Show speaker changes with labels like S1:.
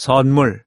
S1: 선물.